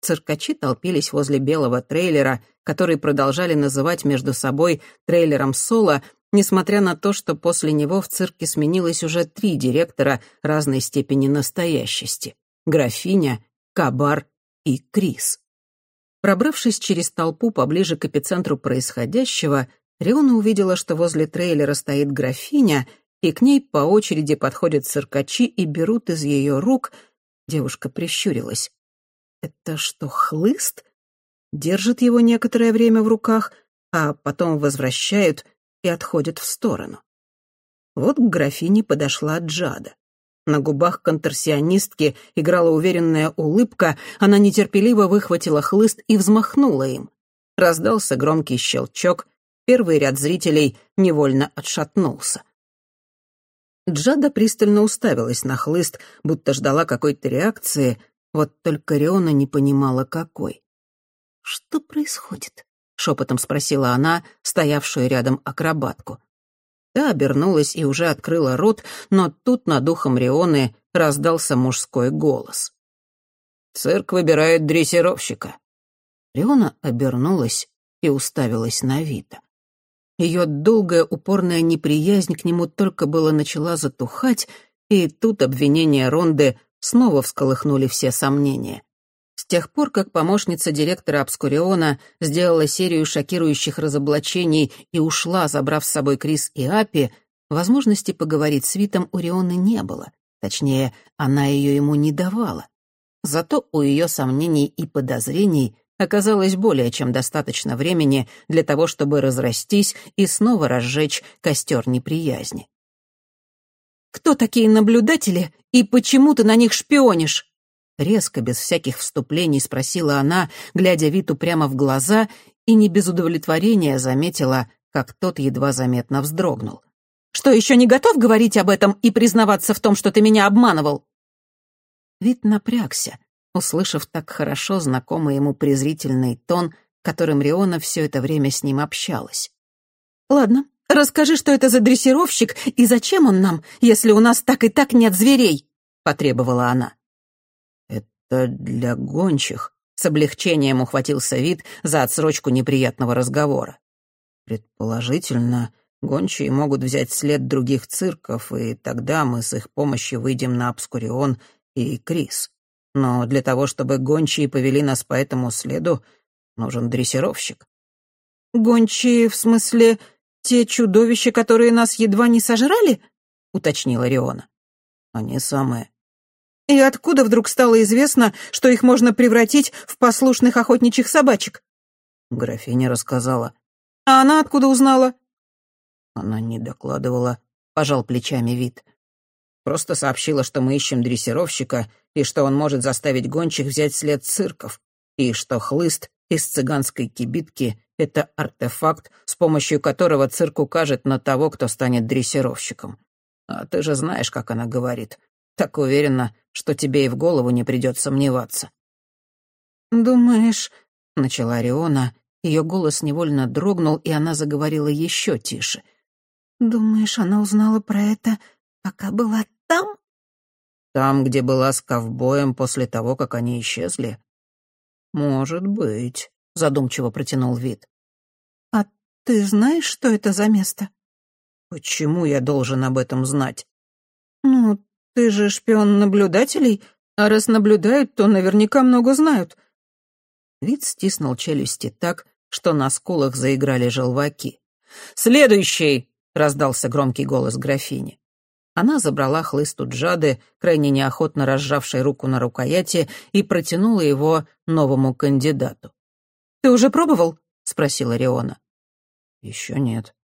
Циркачи толпились возле белого трейлера, который продолжали называть между собой трейлером Соло, несмотря на то, что после него в цирке сменилось уже три директора разной степени настоящести — графиня, кабар и Крис. Пробравшись через толпу поближе к эпицентру происходящего, Риона увидела, что возле трейлера стоит графиня, и к ней по очереди подходят циркачи и берут из ее рук... Девушка прищурилась. «Это что, хлыст?» Держит его некоторое время в руках, а потом возвращают и отходят в сторону. Вот к графине подошла Джада. На губах конторсионистки играла уверенная улыбка, она нетерпеливо выхватила хлыст и взмахнула им. Раздался громкий щелчок, первый ряд зрителей невольно отшатнулся. Джада пристально уставилась на хлыст, будто ждала какой-то реакции, вот только Риона не понимала, какой. «Что происходит?» — шепотом спросила она, стоявшую рядом акробатку. Та обернулась и уже открыла рот, но тут над ухом Рионы раздался мужской голос. «Цирк выбирает дрессировщика». Риона обернулась и уставилась на Вита. Ее долгая упорная неприязнь к нему только было начала затухать, и тут обвинения Ронды снова всколыхнули все сомнения. С тех пор, как помощница директора Обскуриона сделала серию шокирующих разоблачений и ушла, забрав с собой Крис и Апи, возможности поговорить с Витом у Рионы не было. Точнее, она ее ему не давала. Зато у ее сомнений и подозрений оказалось более чем достаточно времени для того, чтобы разрастись и снова разжечь костер неприязни. «Кто такие наблюдатели и почему ты на них шпионишь?» Резко, без всяких вступлений, спросила она, глядя Виту прямо в глаза, и не без удовлетворения заметила, как тот едва заметно вздрогнул. «Что, еще не готов говорить об этом и признаваться в том, что ты меня обманывал?» Вит напрягся, услышав так хорошо знакомый ему презрительный тон, которым Риона все это время с ним общалась. «Ладно, расскажи, что это за дрессировщик и зачем он нам, если у нас так и так нет зверей?» — потребовала она. «Это для гончих», — с облегчением ухватился вид за отсрочку неприятного разговора. «Предположительно, гончие могут взять след других цирков, и тогда мы с их помощью выйдем на Обскурион и Крис. Но для того, чтобы гончие повели нас по этому следу, нужен дрессировщик». «Гончие, в смысле, те чудовища, которые нас едва не сожрали?» — уточнила Риона. «Они самые. И откуда вдруг стало известно, что их можно превратить в послушных охотничьих собачек? Графиня рассказала. А она откуда узнала? Она не докладывала, пожал плечами вид. Просто сообщила, что мы ищем дрессировщика и что он может заставить гончих взять след цирков, и что хлыст из цыганской кибитки — это артефакт, с помощью которого цирк укажет на того, кто станет дрессировщиком. А ты же знаешь, как она говорит. Так уверена, что тебе и в голову не придет сомневаться». «Думаешь...» — начала Ориона. Ее голос невольно дрогнул, и она заговорила еще тише. «Думаешь, она узнала про это, пока была там?» «Там, где была с ковбоем после того, как они исчезли?» «Может быть», — задумчиво протянул вид. «А ты знаешь, что это за место?» «Почему я должен об этом знать?» «Ну, ты же шпион наблюдателей, а раз наблюдают, то наверняка много знают». Вид стиснул челюсти так, что на скулах заиграли желваки. «Следующий!» — раздался громкий голос графини. Она забрала хлыст у Джады, крайне неохотно разжавшей руку на рукояти, и протянула его новому кандидату. «Ты уже пробовал?» — спросила Риона. «Еще нет.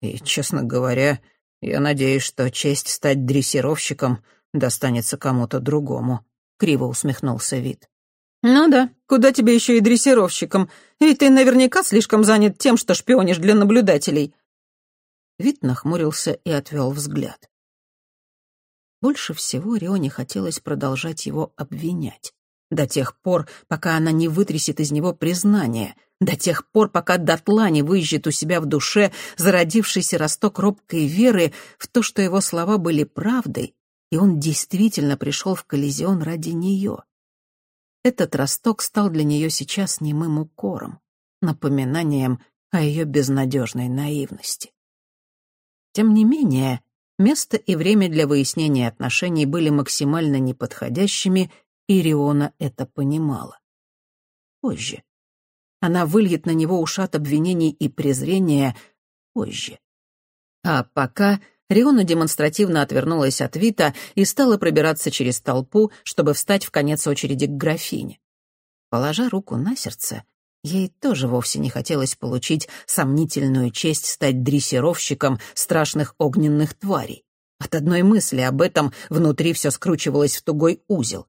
И, честно говоря, я надеюсь, что честь стать дрессировщиком достанется кому-то другому», — криво усмехнулся Вид. «Ну да, куда тебе еще и дрессировщиком? Ведь ты наверняка слишком занят тем, что шпионишь для наблюдателей». Вид нахмурился и отвел взгляд. Больше всего Рионе хотелось продолжать его обвинять. До тех пор, пока она не вытрясет из него признание — до тех пор, пока дотла не выжжет у себя в душе зародившийся росток робкой веры в то, что его слова были правдой, и он действительно пришел в коллизион ради нее. этот росток стал для нее сейчас немым укором, напоминанием о ее безнадежной наивности. Тем не менее, место и время для выяснения отношений были максимально неподходящими, и Риона это понимала. Позже. Она выльет на него ушат обвинений и презрения позже. А пока Риона демонстративно отвернулась от Вита и стала пробираться через толпу, чтобы встать в конец очереди к графине. Положа руку на сердце, ей тоже вовсе не хотелось получить сомнительную честь стать дрессировщиком страшных огненных тварей. От одной мысли об этом внутри все скручивалось в тугой узел.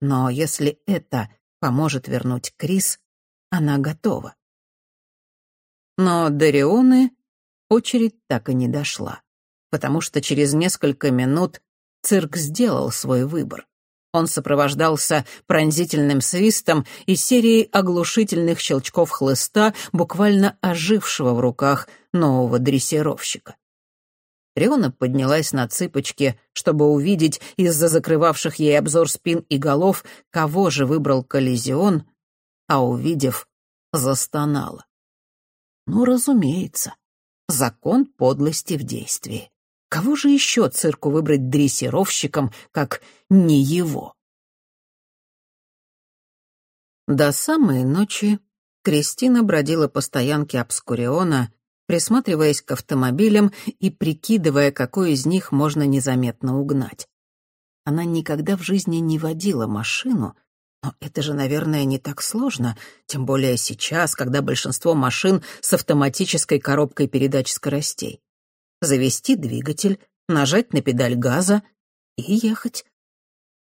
Но если это поможет вернуть Крис, она готова. Но до Рионы очередь так и не дошла потому что через несколько минут цирк сделал свой выбор. Он сопровождался пронзительным свистом и серией оглушительных щелчков хлыста, буквально ожившего в руках нового дрессировщика. Риона поднялась на цыпочки, чтобы увидеть из-за закрывавших ей обзор спин и голов, кого же выбрал коллизион, а увидев, застонала. Ну, разумеется, закон подлости в действии. Кого же еще цирку выбрать дрессировщиком, как не его? До самой ночи Кристина бродила по стоянке Обскуриона, присматриваясь к автомобилям и прикидывая, какой из них можно незаметно угнать. Она никогда в жизни не водила машину, но это же, наверное, не так сложно, тем более сейчас, когда большинство машин с автоматической коробкой передач скоростей завести двигатель, нажать на педаль газа и ехать.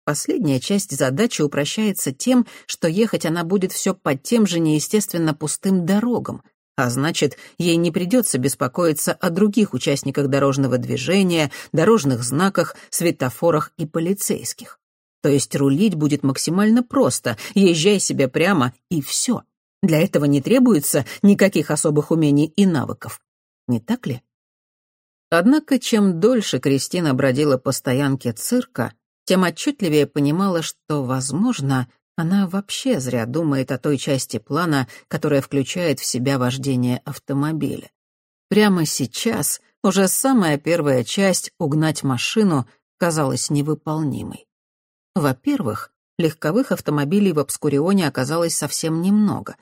Последняя часть задачи упрощается тем, что ехать она будет все по тем же неестественно пустым дорогам, а значит, ей не придется беспокоиться о других участниках дорожного движения, дорожных знаках, светофорах и полицейских. То есть рулить будет максимально просто, езжай себе прямо и все. Для этого не требуется никаких особых умений и навыков. Не так ли? Однако, чем дольше Кристина бродила по стоянке цирка, тем отчетливее понимала, что, возможно, она вообще зря думает о той части плана, которая включает в себя вождение автомобиля. Прямо сейчас уже самая первая часть «угнать машину» казалась невыполнимой. Во-первых, легковых автомобилей в Обскурионе оказалось совсем немного,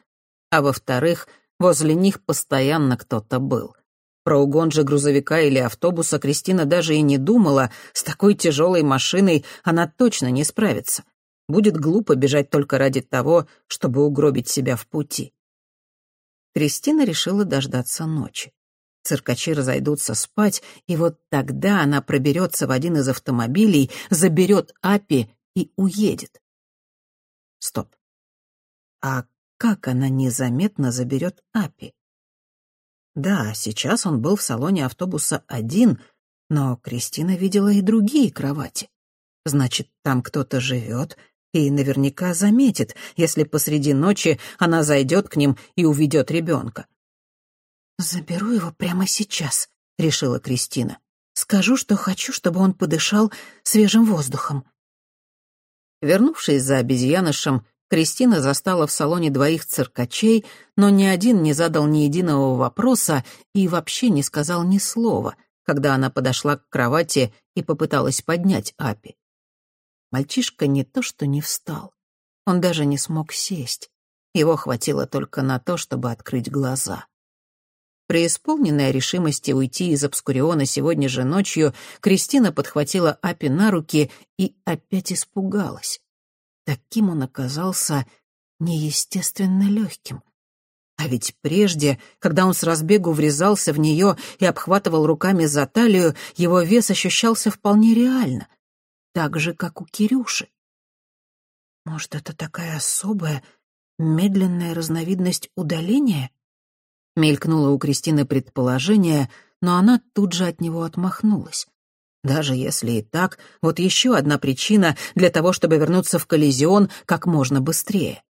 а во-вторых, возле них постоянно кто-то был. Про угон же грузовика или автобуса Кристина даже и не думала. С такой тяжелой машиной она точно не справится. Будет глупо бежать только ради того, чтобы угробить себя в пути. Кристина решила дождаться ночи. Циркачи разойдутся спать, и вот тогда она проберется в один из автомобилей, заберет Апи и уедет. Стоп. А как она незаметно заберет Апи? Да, сейчас он был в салоне автобуса один, но Кристина видела и другие кровати. Значит, там кто-то живет и наверняка заметит, если посреди ночи она зайдет к ним и уведет ребенка. «Заберу его прямо сейчас», — решила Кристина. «Скажу, что хочу, чтобы он подышал свежим воздухом». Вернувшись за обезьянышем, Кристина застала в салоне двоих циркачей, но ни один не задал ни единого вопроса и вообще не сказал ни слова, когда она подошла к кровати и попыталась поднять Апи. Мальчишка не то что не встал, он даже не смог сесть. Его хватило только на то, чтобы открыть глаза. Преисполненная решимости уйти из Обскуриона сегодня же ночью, Кристина подхватила Апи на руки и опять испугалась. Таким он оказался неестественно легким. А ведь прежде, когда он с разбегу врезался в нее и обхватывал руками за талию, его вес ощущался вполне реально, так же, как у Кирюши. Может, это такая особая, медленная разновидность удаления? Мелькнуло у Кристины предположение, но она тут же от него отмахнулась. Даже если и так, вот еще одна причина для того, чтобы вернуться в коллизион как можно быстрее.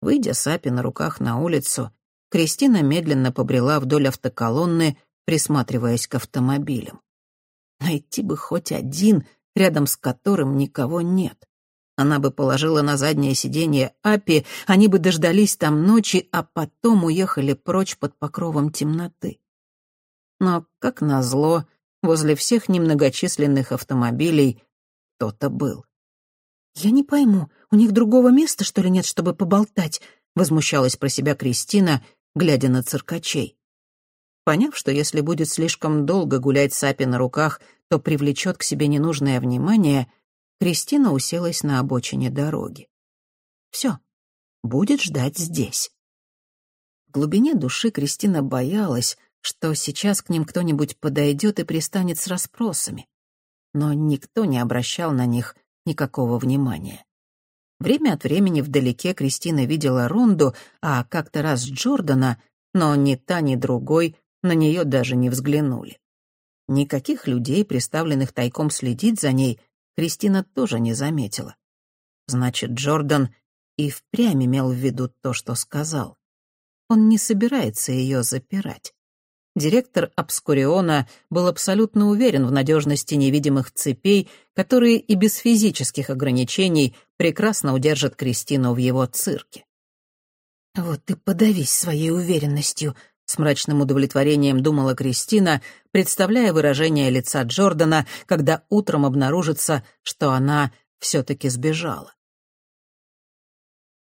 Выйдя с Апи на руках на улицу, Кристина медленно побрела вдоль автоколонны, присматриваясь к автомобилям. Найти бы хоть один, рядом с которым никого нет. Она бы положила на заднее сиденье Апи, они бы дождались там ночи, а потом уехали прочь под покровом темноты. Но, как назло, возле всех немногочисленных автомобилей кто-то был. «Я не пойму, у них другого места, что ли, нет, чтобы поболтать?» — возмущалась про себя Кристина, глядя на циркачей. Поняв, что если будет слишком долго гулять с Апи на руках, то привлечет к себе ненужное внимание, Кристина уселась на обочине дороги. Все, будет ждать здесь. В глубине души Кристина боялась, что сейчас к ним кто-нибудь подойдет и пристанет с расспросами. Но никто не обращал на них никакого внимания. Время от времени вдалеке Кристина видела Ронду, а как-то раз Джордана, но ни та, ни другой на нее даже не взглянули. Никаких людей, приставленных тайком следить за ней, Кристина тоже не заметила. Значит, Джордан и впрямь имел в виду то, что сказал. Он не собирается ее запирать. Директор Обскуриона был абсолютно уверен в надежности невидимых цепей, которые и без физических ограничений прекрасно удержат Кристину в его цирке. «Вот ты подавись своей уверенностью», с мрачным удовлетворением думала Кристина, представляя выражение лица Джордана, когда утром обнаружится, что она все-таки сбежала.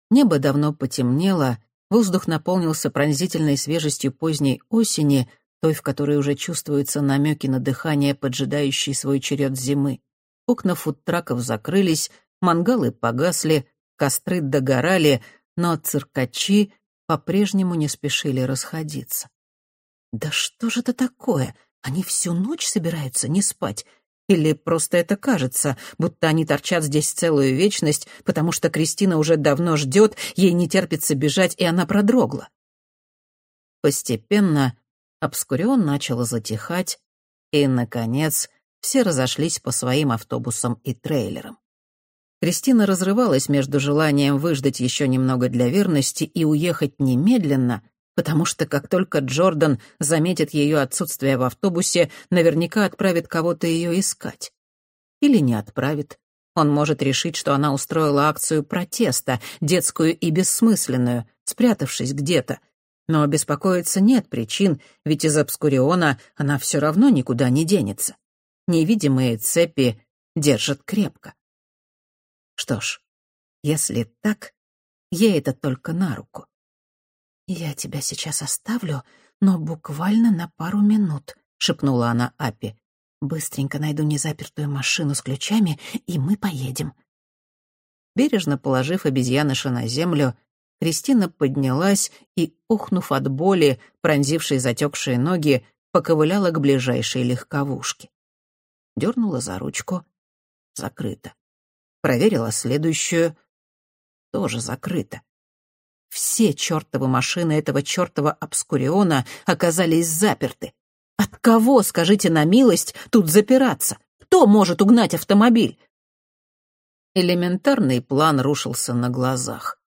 Небо давно потемнело, воздух наполнился пронзительной свежестью поздней осени, той, в которой уже чувствуются намеки на дыхание, поджидающей свой черед зимы. Окна фудтраков закрылись, мангалы погасли, костры догорали, но циркачи по-прежнему не спешили расходиться. «Да что же это такое? Они всю ночь собираются не спать? Или просто это кажется, будто они торчат здесь целую вечность, потому что Кристина уже давно ждет, ей не терпится бежать, и она продрогла?» Постепенно обскурион начал затихать, и, наконец, все разошлись по своим автобусам и трейлерам. Кристина разрывалась между желанием выждать еще немного для верности и уехать немедленно, потому что как только Джордан заметит ее отсутствие в автобусе, наверняка отправит кого-то ее искать. Или не отправит. Он может решить, что она устроила акцию протеста, детскую и бессмысленную, спрятавшись где-то. Но беспокоиться нет причин, ведь из Обскуриона она все равно никуда не денется. Невидимые цепи держат крепко. Что ж, если так, ей это только на руку. «Я тебя сейчас оставлю, но буквально на пару минут», — шепнула она Апи. «Быстренько найду незапертую машину с ключами, и мы поедем». Бережно положив обезьяныша на землю, Кристина поднялась и, ухнув от боли, пронзившей затекшие ноги, поковыляла к ближайшей легковушке. Дернула за ручку. Закрыто. Проверила следующую. Тоже закрыто. Все чертовы машины этого чертова обскуриона оказались заперты. От кого, скажите на милость, тут запираться? Кто может угнать автомобиль? Элементарный план рушился на глазах.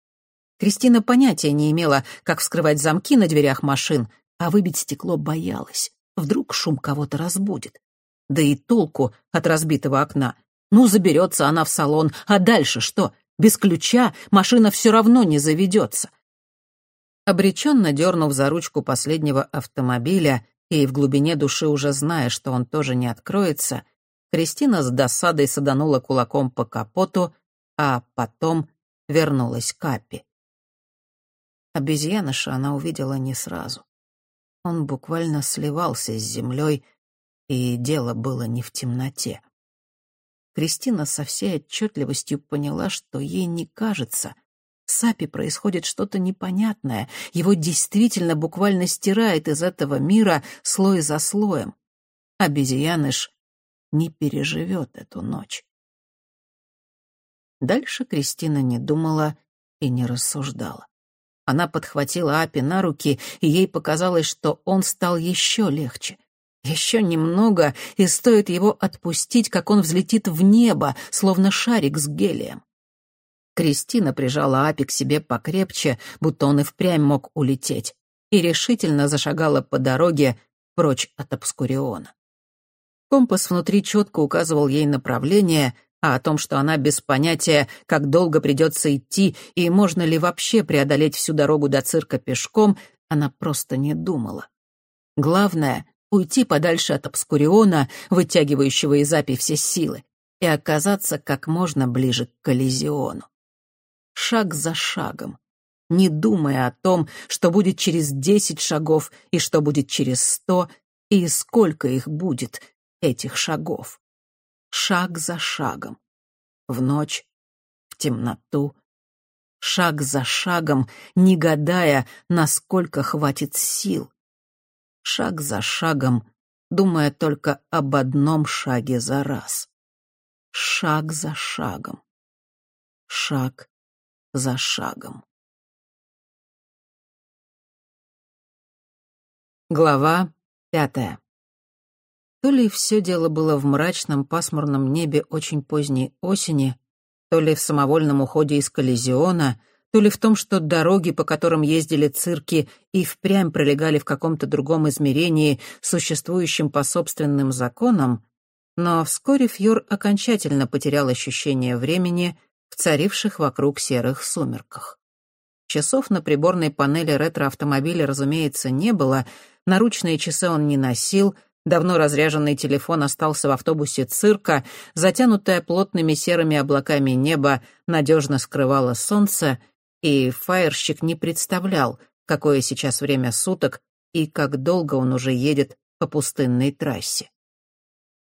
Кристина понятия не имела, как вскрывать замки на дверях машин, а выбить стекло боялась. Вдруг шум кого-то разбудит. Да и толку от разбитого окна. Ну, заберется она в салон, а дальше что? Без ключа машина все равно не заведется. Обреченно дернув за ручку последнего автомобиля и в глубине души уже зная, что он тоже не откроется, Кристина с досадой саданула кулаком по капоту, а потом вернулась к Аппи. Обезьяныша она увидела не сразу. Он буквально сливался с землей, и дело было не в темноте. Кристина со всей отчетливостью поняла, что ей не кажется. С Апи происходит что-то непонятное. Его действительно буквально стирает из этого мира слой за слоем. Обезьяныш не переживет эту ночь. Дальше Кристина не думала и не рассуждала. Она подхватила Апи на руки, и ей показалось, что он стал еще легче. Еще немного, и стоит его отпустить, как он взлетит в небо, словно шарик с гелием. Кристина прижала Апи к себе покрепче, будто он и впрямь мог улететь, и решительно зашагала по дороге прочь от Обскуриона. Компас внутри четко указывал ей направление, а о том, что она без понятия, как долго придется идти и можно ли вообще преодолеть всю дорогу до цирка пешком, она просто не думала. Главное — уйти подальше от обскуриона, вытягивающего из апи все силы, и оказаться как можно ближе к коллизиону. Шаг за шагом, не думая о том, что будет через десять шагов и что будет через сто, и сколько их будет, этих шагов. Шаг за шагом. В ночь, в темноту, шаг за шагом, не гадая, насколько хватит сил. Шаг за шагом, думая только об одном шаге за раз. Шаг за шагом. Шаг за шагом. Глава пятая. То ли все дело было в мрачном пасмурном небе очень поздней осени, то ли в самовольном уходе из коллизиона, то ли в том, что дороги, по которым ездили цирки, и впрямь пролегали в каком-то другом измерении, существующем по собственным законам, но вскоре Фьор окончательно потерял ощущение времени в царивших вокруг серых сумерках. Часов на приборной панели ретро-автомобиля, разумеется, не было — наручные часы он не носил, давно разряженный телефон остался в автобусе цирка, затянутое плотными серыми облаками небо надежно скрывало солнце, и фаерщик не представлял, какое сейчас время суток и как долго он уже едет по пустынной трассе.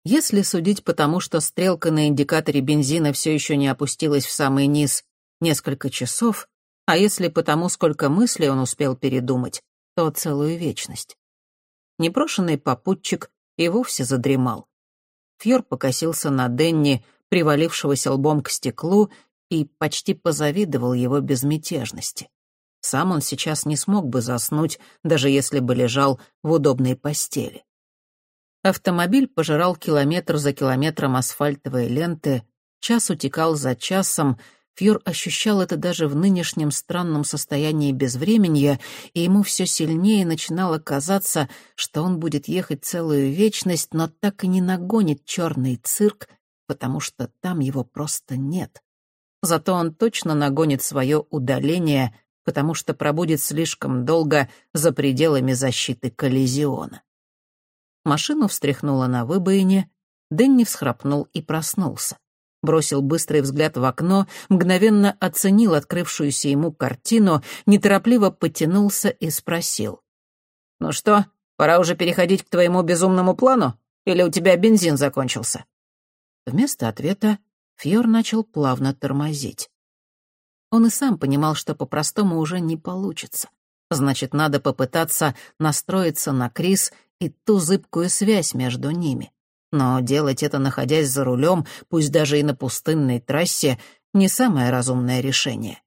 Если судить по тому, что стрелка на индикаторе бензина все еще не опустилась в самый низ несколько часов, а если потому, сколько мыслей он успел передумать, то целую вечность непрошенный попутчик и вовсе задремал. Фьор покосился на Денни, привалившегося лбом к стеклу, и почти позавидовал его безмятежности. Сам он сейчас не смог бы заснуть, даже если бы лежал в удобной постели. Автомобиль пожирал километр за километром асфальтовой ленты, час утекал за часом, Фьюр ощущал это даже в нынешнем странном состоянии безвременья, и ему все сильнее начинало казаться, что он будет ехать целую вечность, но так и не нагонит черный цирк, потому что там его просто нет. Зато он точно нагонит свое удаление, потому что пробудет слишком долго за пределами защиты коллизиона. Машину встряхнуло на выбоине, Дэнни всхрапнул и проснулся бросил быстрый взгляд в окно, мгновенно оценил открывшуюся ему картину, неторопливо потянулся и спросил. «Ну что, пора уже переходить к твоему безумному плану? Или у тебя бензин закончился?» Вместо ответа Фьор начал плавно тормозить. Он и сам понимал, что по-простому уже не получится. Значит, надо попытаться настроиться на Крис и ту зыбкую связь между ними. Но делать это, находясь за рулем, пусть даже и на пустынной трассе, не самое разумное решение.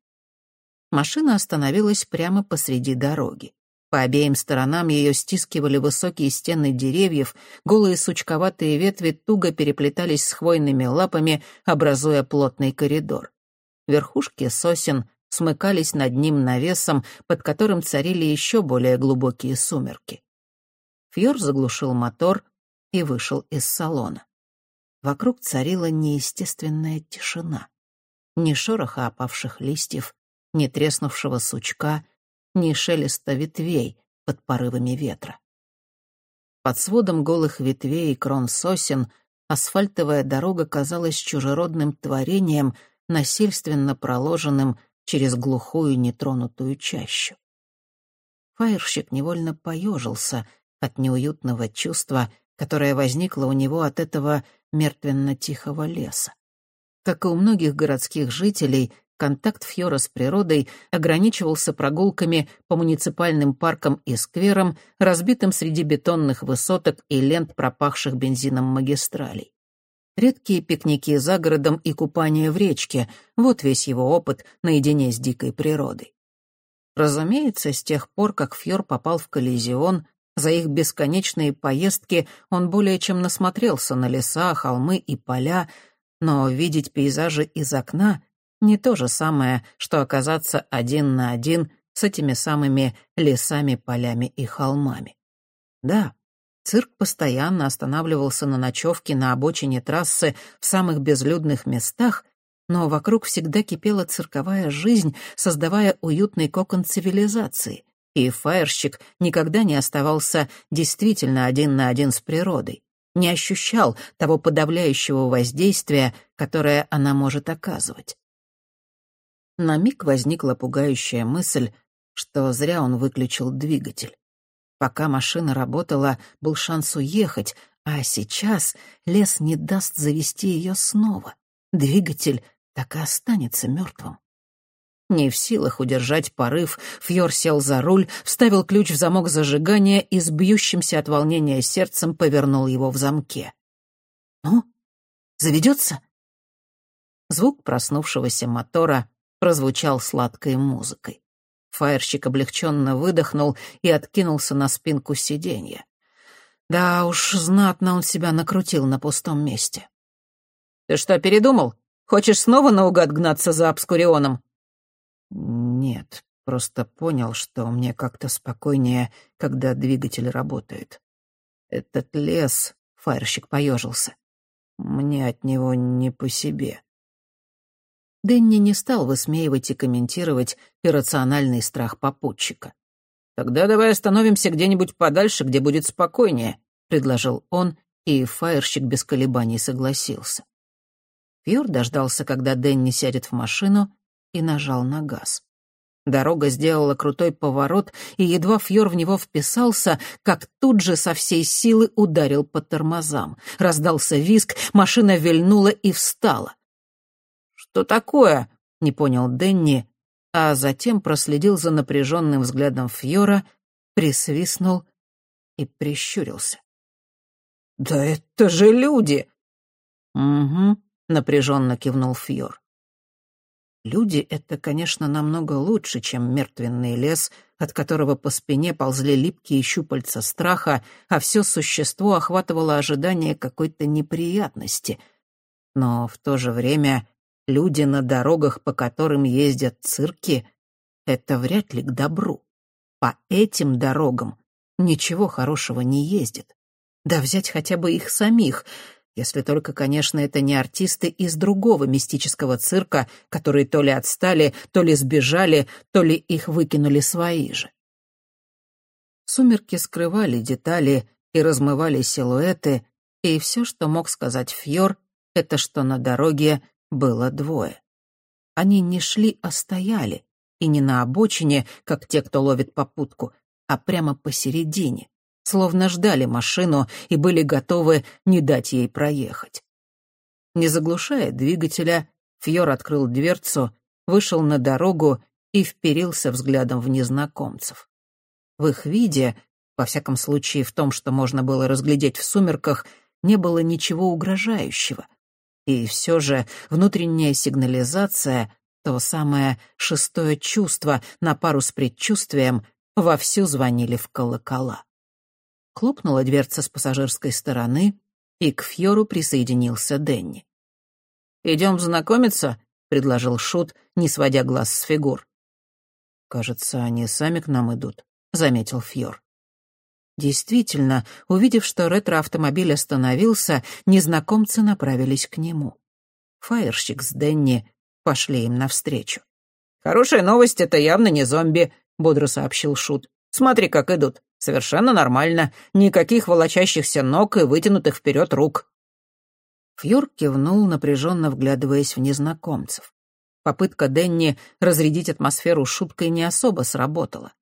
Машина остановилась прямо посреди дороги. По обеим сторонам ее стискивали высокие стены деревьев, голые сучковатые ветви туго переплетались с хвойными лапами, образуя плотный коридор. Верхушки сосен смыкались над ним навесом, под которым царили еще более глубокие сумерки. Фьор заглушил мотор, и вышел из салона. Вокруг царила неестественная тишина. Ни шороха опавших листьев, ни треснувшего сучка, ни шелеста ветвей под порывами ветра. Под сводом голых ветвей и крон сосен асфальтовая дорога казалась чужеродным творением, насильственно проложенным через глухую нетронутую чащу. Фаерщик невольно поежился от неуютного чувства, которая возникла у него от этого мертвенно-тихого леса. Как и у многих городских жителей, контакт Фьора с природой ограничивался прогулками по муниципальным паркам и скверам, разбитым среди бетонных высоток и лент пропахших бензином магистралей. Редкие пикники за городом и купание в речке — вот весь его опыт наедине с дикой природой. Разумеется, с тех пор, как Фьор попал в коллизион, за их бесконечные поездки он более чем насмотрелся на леса, холмы и поля, но видеть пейзажи из окна — не то же самое, что оказаться один на один с этими самыми лесами, полями и холмами. Да, Цирк постоянно останавливался на ночевке на обочине трассы в самых безлюдных местах, но вокруг всегда кипела цирковая жизнь, создавая уютный кокон цивилизации, и фаерщик никогда не оставался действительно один на один с природой, не ощущал того подавляющего воздействия, которое она может оказывать. На миг возникла пугающая мысль, что зря он выключил двигатель. Пока машина работала, был шанс уехать, а сейчас лес не даст завести ее снова. Двигатель так и останется мертвым. Не в силах удержать порыв, Фьор сел за руль, вставил ключ в замок зажигания и с бьющимся от волнения сердцем повернул его в замке. «Ну, заведется?» Звук проснувшегося мотора прозвучал сладкой музыкой. Фаерщик облегченно выдохнул и откинулся на спинку сиденья. Да уж, знатно он себя накрутил на пустом месте. «Ты что, передумал? Хочешь снова наугад гнаться за Обскурионом?» «Нет, просто понял, что мне как-то спокойнее, когда двигатель работает. Этот лес...» — фаерщик поежился. «Мне от него не по себе». Дэнни не стал высмеивать и комментировать иррациональный страх попутчика. «Тогда давай остановимся где-нибудь подальше, где будет спокойнее», — предложил он, и фаерщик без колебаний согласился. Фьюр дождался, когда Дэнни сядет в машину, и нажал на газ. Дорога сделала крутой поворот, и едва Фьор в него вписался, как тут же со всей силы ударил по тормозам. Раздался визг, машина вильнула и встала. «Что такое?» — не понял Денни, а затем проследил за напряженным взглядом Фьора, присвистнул и прищурился. «Да это же люди!» «Угу», — напряженно кивнул Фьор. Люди — это, конечно, намного лучше, чем мертвенный лес, от которого по спине ползли липкие щупальца страха, а все существо охватывало ожидание какой-то неприятности. Но в то же время люди на дорогах, по которым ездят цирки, это вряд ли к добру. По этим дорогам ничего хорошего не ездит. Да взять хотя бы их самих, если только, конечно, это не артисты из другого мистического цирка, которые то ли отстали, то ли сбежали, то ли их выкинули свои же. Сумерки скрывали детали и размывали силуэты, и все, что мог сказать Фьор, это что на дороге было двое. Они не шли, а стояли, и не на обочине, как те, кто ловит попутку, а прямо посередине, словно ждали машину и были готовы не дать ей проехать. Не заглушая двигателя, Фьор открыл дверцу, вышел на дорогу и вперился взглядом в незнакомцев. В их виде, во всяком случае в том, что можно было разглядеть в сумерках, не было ничего угрожающего — и все же внутренняя сигнализация, то самое шестое чувство на пару с предчувствием, вовсю звонили в колокола. Хлопнула дверца с пассажирской стороны, и к Фьору присоединился Денни. «Идем знакомиться?» — предложил Шут, не сводя глаз с фигур. «Кажется, они сами к нам идут», — заметил Фьор. Действительно, увидев, что ретро-автомобиль остановился, незнакомцы направились к нему. Фаерщик с Денни пошли им навстречу. «Хорошая новость — это явно не зомби», — бодро сообщил Шут. «Смотри, как идут. Совершенно нормально. Никаких волочащихся ног и вытянутых вперед рук». Фьюр кивнул, напряженно вглядываясь в незнакомцев. Попытка Денни разрядить атмосферу шуткой не особо сработала.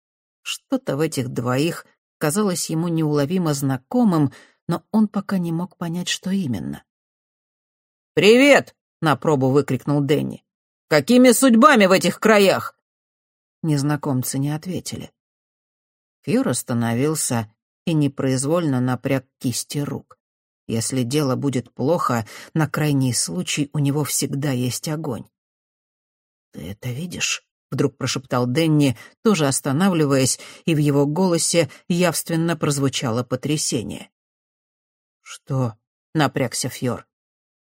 Что-то в этих двоих казалось ему неуловимо знакомым, но он пока не мог понять, что именно. «Привет!» — на пробу выкрикнул Дэнни. «Какими судьбами в этих краях?» Незнакомцы не ответили. Фьюр остановился и непроизвольно напряг кисти рук. Если дело будет плохо, на крайний случай у него всегда есть огонь. «Ты это видишь?» Вдруг прошептал Денни, тоже останавливаясь, и в его голосе явственно прозвучало потрясение. «Что?» — напрягся Фьор.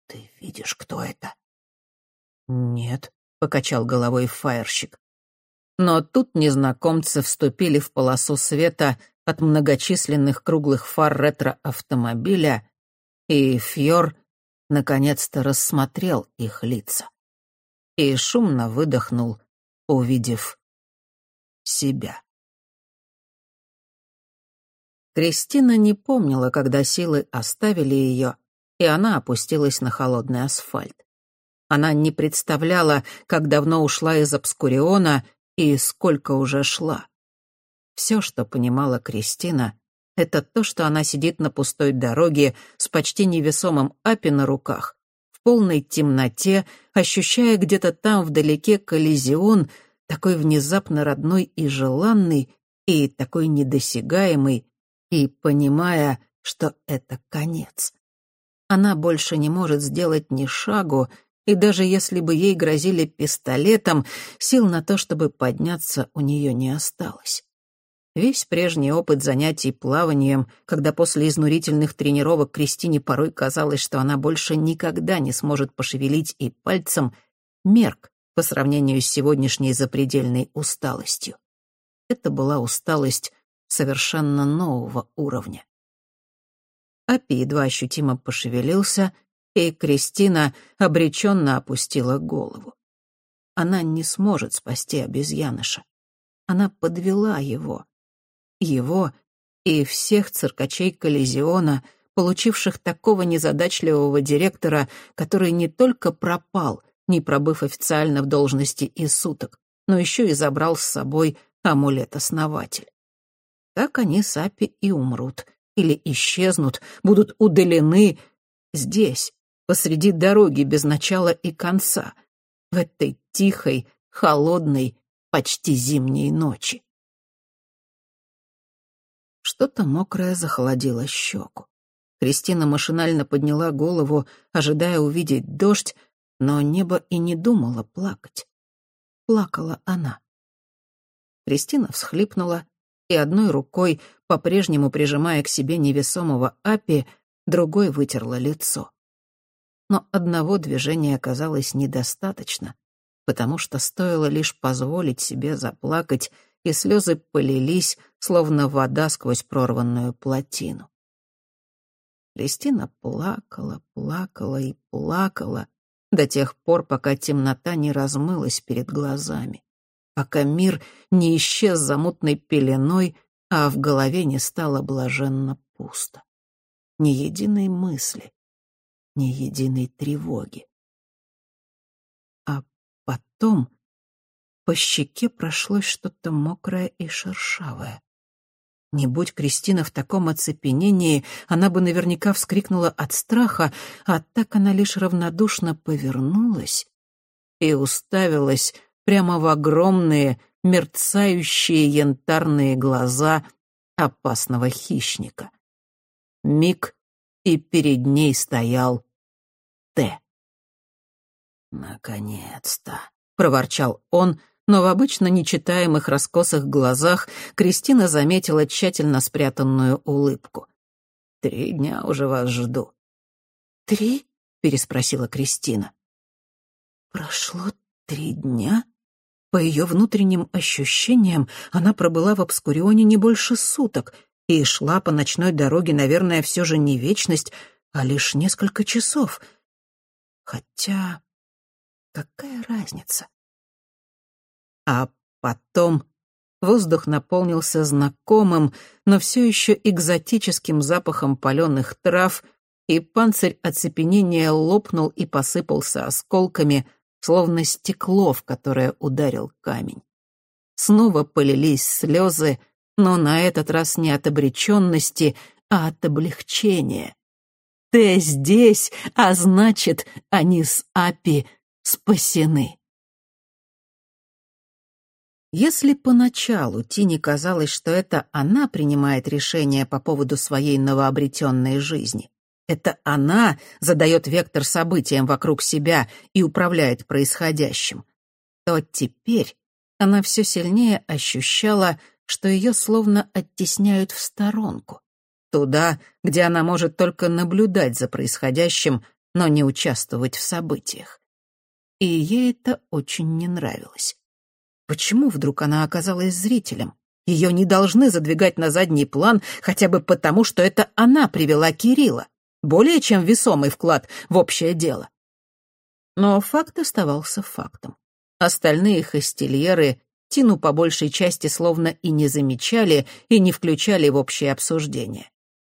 «Ты видишь, кто это?» «Нет», — покачал головой фаерщик. Но тут незнакомцы вступили в полосу света, от многочисленных круглых фар ретро-автомобиля, и Фьор наконец-то рассмотрел их лица и шумно выдохнул, увидев себя. Кристина не помнила, когда силы оставили ее, и она опустилась на холодный асфальт. Она не представляла, как давно ушла из Обскуриона и сколько уже шла. Все, что понимала Кристина, это то, что она сидит на пустой дороге с почти невесомым апи на руках, полной темноте, ощущая где-то там вдалеке коллизион, такой внезапно родной и желанный, и такой недосягаемый, и понимая, что это конец. Она больше не может сделать ни шагу, и даже если бы ей грозили пистолетом, сил на то, чтобы подняться, у нее не осталось. Весь прежний опыт занятий плаванием, когда после изнурительных тренировок Кристине порой казалось, что она больше никогда не сможет пошевелить и пальцем, мерк по сравнению с сегодняшней запредельной усталостью. Это была усталость совершенно нового уровня. Апи едва ощутимо пошевелился, и Кристина обреченно опустила голову. Она не сможет спасти обезьяныша. Она подвела его. Его и всех циркачей Коллизиона, получивших такого незадачливого директора, который не только пропал, не пробыв официально в должности и суток, но еще и забрал с собой амулет-основатель. Так они с Апи и умрут, или исчезнут, будут удалены здесь, посреди дороги без начала и конца, в этой тихой, холодной, почти зимней ночи. Что-то мокрое захолодило щеку. Кристина машинально подняла голову, ожидая увидеть дождь, но небо и не думало плакать. Плакала она. Кристина всхлипнула и одной рукой, по-прежнему прижимая к себе невесомого Апи, другой вытерла лицо. Но одного движения оказалось недостаточно, потому что стоило лишь позволить себе заплакать, и слезы полились, словно вода сквозь прорванную плотину. Кристина плакала, плакала и плакала до тех пор, пока темнота не размылась перед глазами пока мир не исчез за мутной пеленой, а в голове не стало блаженно пусто. Ни единой мысли, ни единой тревоги. А потом по щеке прошлось что-то мокрое и шершавое. Не будь Кристина в таком оцепенении, она бы наверняка вскрикнула от страха, а так она лишь равнодушно повернулась и уставилась прямо в огромные, мерцающие янтарные глаза опасного хищника. Миг, и перед ней стоял Т. «Наконец-то!» — проворчал он, но в обычно нечитаемых раскосых глазах Кристина заметила тщательно спрятанную улыбку. «Три дня уже вас жду». «Три?» — переспросила Кристина. «Прошло три дня?» По ее внутренним ощущениям, она пробыла в Обскурионе не больше суток и шла по ночной дороге, наверное, все же не вечность, а лишь несколько часов. Хотя какая разница? А потом воздух наполнился знакомым, но все еще экзотическим запахом паленых трав, и панцирь оцепенения лопнул и посыпался осколками, словно стекло, в которое ударил камень. Снова полились слезы, но на этот раз не от обреченности, а от облегчения. Ты здесь, а значит, они с Апи спасены. Если поначалу Тине казалось, что это она принимает решение по поводу своей новообретенной жизни, это она задает вектор событиям вокруг себя и управляет происходящим. То теперь она все сильнее ощущала, что ее словно оттесняют в сторонку. Туда, где она может только наблюдать за происходящим, но не участвовать в событиях. И ей это очень не нравилось. Почему вдруг она оказалась зрителем? Ее не должны задвигать на задний план хотя бы потому, что это она привела Кирилла. Более чем весомый вклад в общее дело. Но факт оставался фактом. Остальные хостельеры Тину по большей части словно и не замечали, и не включали в общее обсуждение.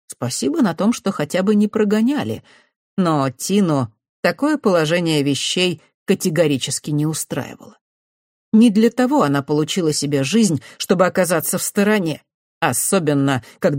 Спасибо на том, что хотя бы не прогоняли. Но Тину такое положение вещей категорически не устраивало. Не для того она получила себе жизнь, чтобы оказаться в стороне, особенно когда